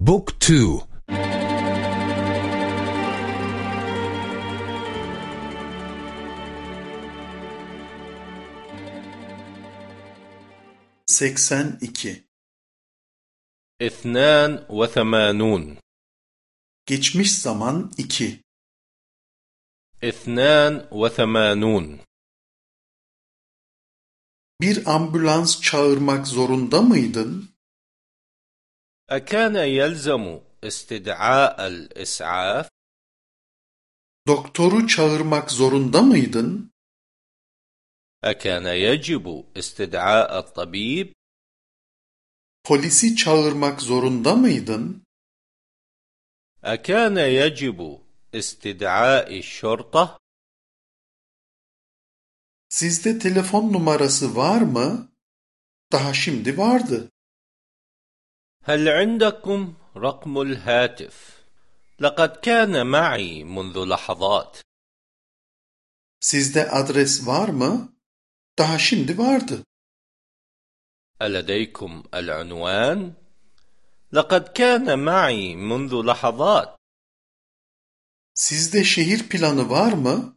Book 2 82 82 Geçmiş zaman 2 82 Bir ambulans çağırmak zorunda mıydın? أكان يلزم استدعاء الإسعاف؟ Doktoru çağırmak zorunda mıydın? أكان يجب استدعاء الطبيب؟ Polisi çağırmak zorunda mıydın? أكان يجب استدعاء الشرطة؟ Sizde telefon numarası var mı? Daha şimdi vardı. هل عندكم رقم الهاتف؟ لقد كان معي منذ لحظات Sizde adres var mı? Daha şimdi vardı. ألديكم العنوان؟ لقد كان معي منذ لحظات Sizde şehir planı var mı?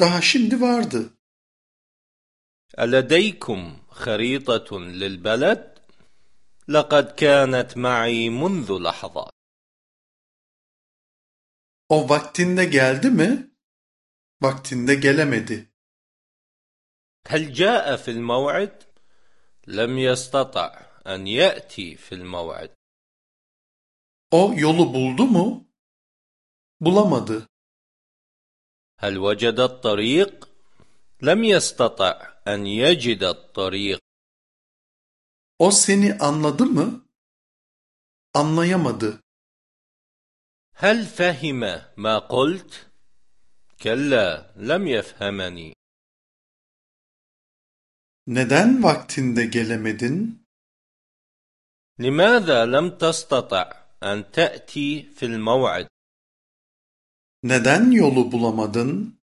Daha şimdi vardı. ألديكم خريطة للبلد؟ لقد كانت معي منذ لحظات O vaktinde geldi mi? Vaktinde gelemedi. هل جاء في الموعد؟ لم يستطع أن يأتي في الموعد O yolu buldu mu? Bulamadı. هل وجد الطريق؟ لم يستطع أن يجد الطريق O seni anladı mı? Anlayamadı. هل فهم ما قلت؟ كلا لم يفهمني Neden vaktinde gelemedin? لماذا لم تستطع أن تأتي في الموعد؟ Neden yolu bulamadın?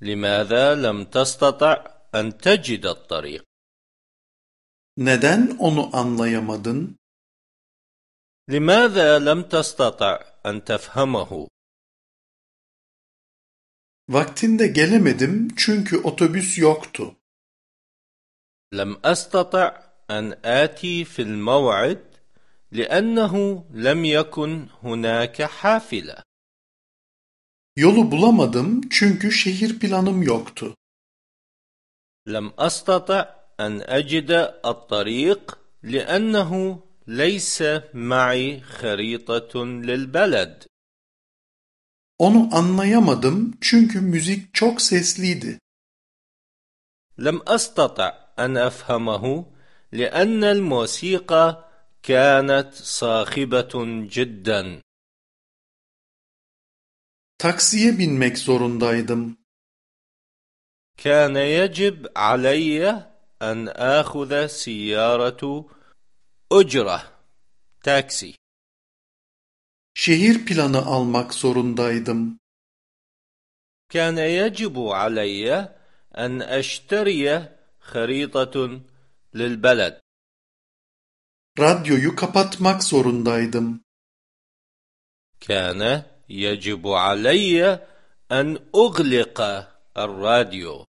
لماذا لم تستطع أن تجد الطريق؟ Neden onu anlayamadın? لماذا لم تستطع أن تفهمه؟ Vaktinde gelemedim çünkü otobüs yoktu. لم أستطع أن آتي في الموعد لأنه لم يكن هناك حافلة Yolu bulamadım çünkü şehir planım yoktu. لم أستطع أن أجد الطريق لأنه ليس معي خريطة للبلد Onu anlayamadım çünkü müzik çok sesliydi. لم أستطع أن أفهمه لأن الموسيقى كانت صاخبة جدا Taksiye binmek zorundaydım. كان يجب علي أن آخذ سيارة أجرة تاكسي Şehir planı almak zorundaydım. كان يجب علي أن أشتري خريطة للبلد Radyoyu kapatmak zorundaydım. كان يجب علي أن أغلق الراديو